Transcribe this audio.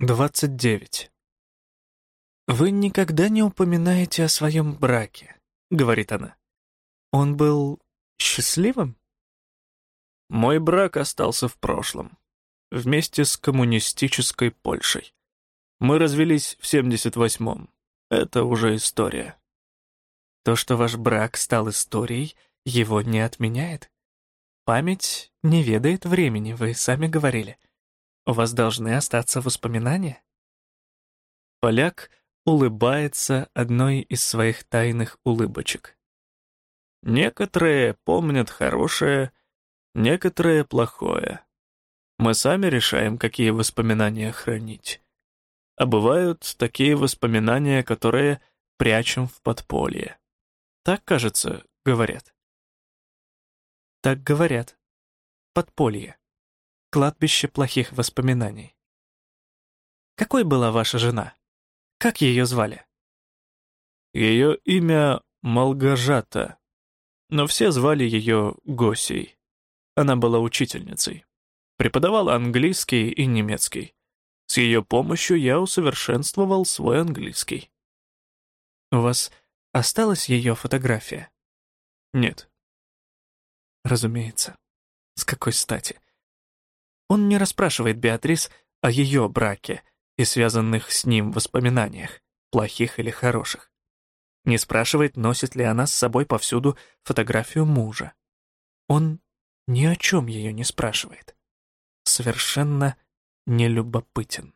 29. «Вы никогда не упоминаете о своем браке», — говорит она. «Он был счастливым?» Мой брак остался в прошлом, вместе с коммунистической Польшей. Мы развелись в 78-м. Это уже история. То, что ваш брак стал историей, его не отменяет. Память не ведает времени, вы сами говорили — у вас должны остаться воспоминания. Поляк улыбается одной из своих тайных улыбочек. Некоторые помнят хорошее, некоторые плохое. Мы сами решаем, какие воспоминания хранить. А бывают такие воспоминания, которые прячем в подполье. Так, кажется, говорят. Так говорят. Подполье кладбище плохих воспоминаний. Какой была ваша жена? Как ее звали? Ее имя Малгажата, но все звали ее Госей. Она была учительницей. Преподавала английский и немецкий. С ее помощью я усовершенствовал свой английский. У вас осталась ее фотография? Нет. Разумеется. С какой стати? Он не расспрашивает Беатрис о ее браке и связанных с ним воспоминаниях, плохих или хороших. Не спрашивает, носит ли она с собой повсюду фотографию мужа. Он ни о чем ее не спрашивает. Совершенно нелюбопытен.